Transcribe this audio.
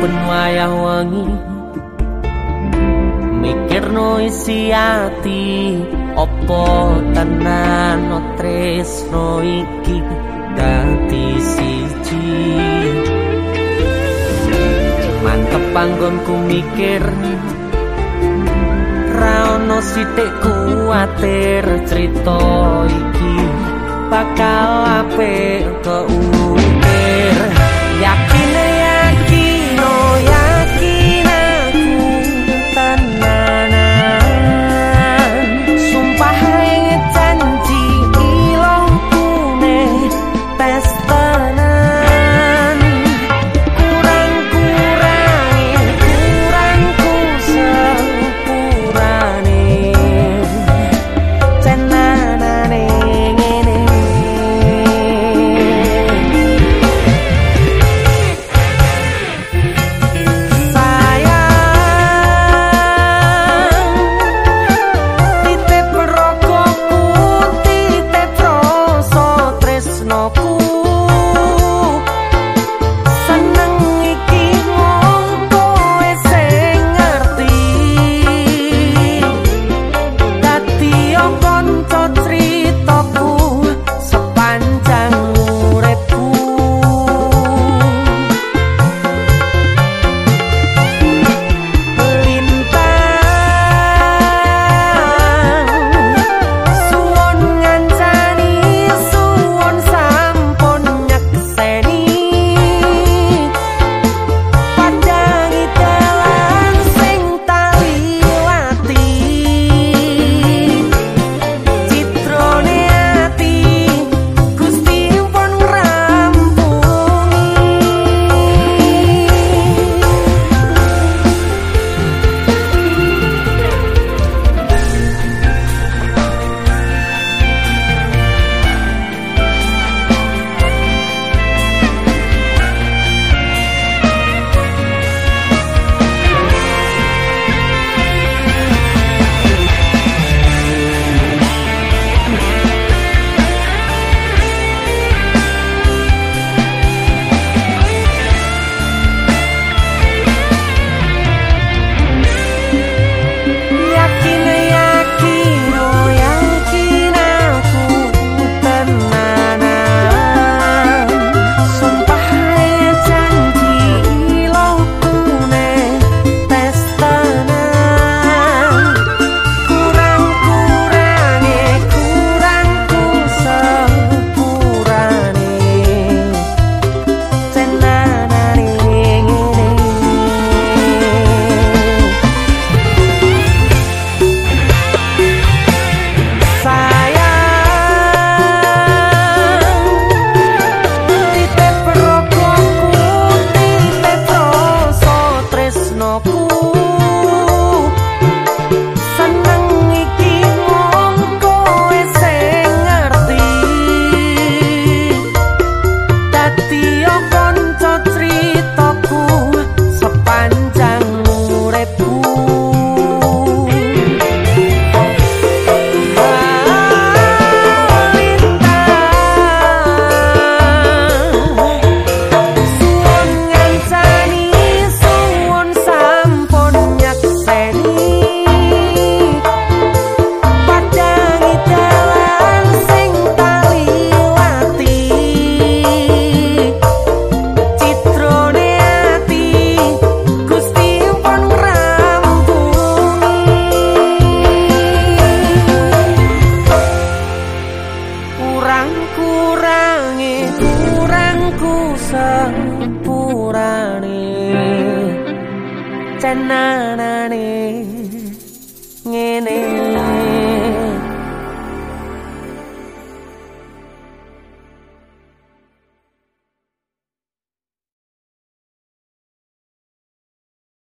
saben wayah wengi mikirno isi ati opo tenan no tresno iki dadi siji. Mantep panggonku mikir ra ono sithik kuatir crita iki bakal apik keukir amor. தன்னானே